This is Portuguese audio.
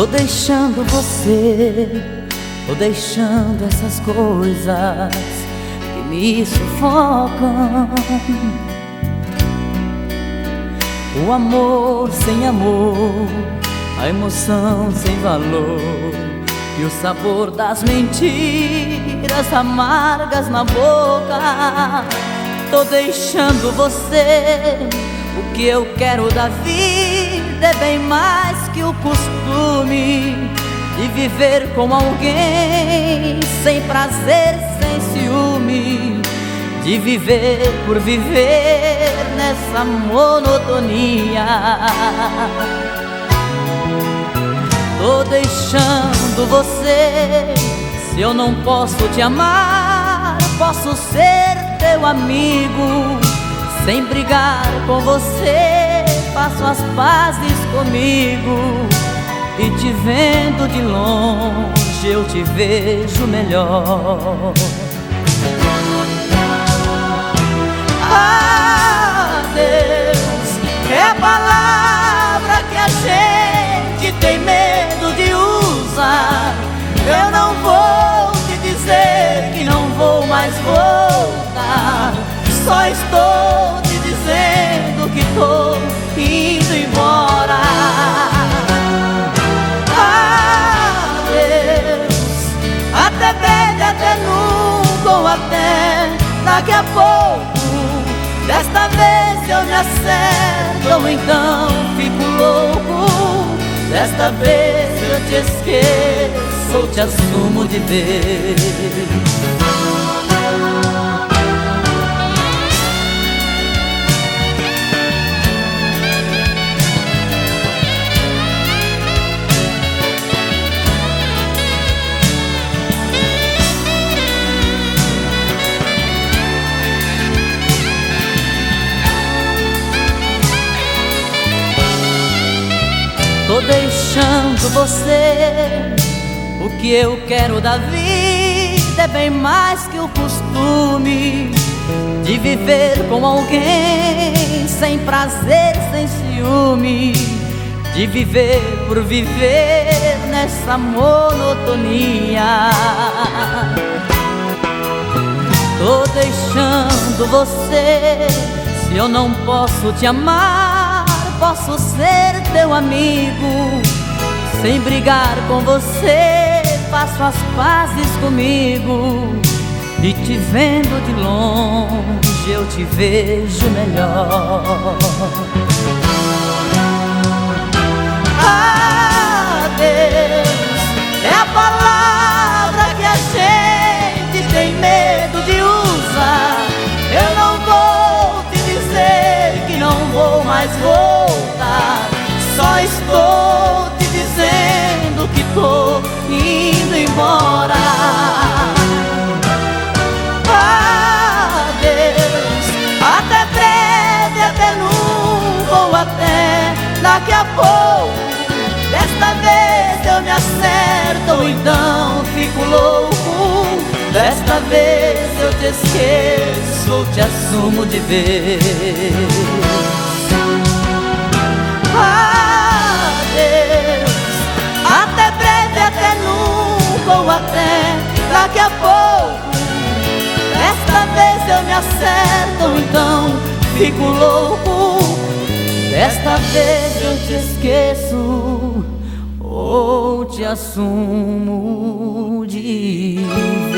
Tô deixando você, tô deixando essas coisas que me sufocam. O amor sem amor, a emoção sem valor e o sabor das mentiras amargas na boca. Tô deixando você, o que eu quero da vida é bem mais que o costume de viver com alguém sem prazer, sem ciúme, de viver por viver nessa monotonia. Tô deixando você, se eu não posso te amar, posso ser teu amigo, sem brigar com você, faço as pazes comigo. E te vendo de longe, eu te vejo melhor. Adeus é a palavra que a gente tem medo nunca ou até daqui a pouco. Desta vez eu me acerto ou então fico louco. Desta vez eu te esqueço ou te assumo de vez. Tô deixando você. O que eu quero da vida é bem mais que o costume de viver com alguém sem prazer, sem ciúme, de viver por viver nessa monotonia. Tô deixando você. Se eu não posso te amar, posso ser teu amigo. Sem brigar com você, faço as pazes comigo. E te vendo de longe, eu te vejo melhor. Daqui a pouco. Desta vez eu me acerto ou então fico louco. Desta vez eu te esqueço ou te assumo de vez. Adeus, até breve, até nunca ou até daqui a pouco. Desta vez eu me acerto então fico louco. Desta vez eu te esqueço ou te assumo de vez.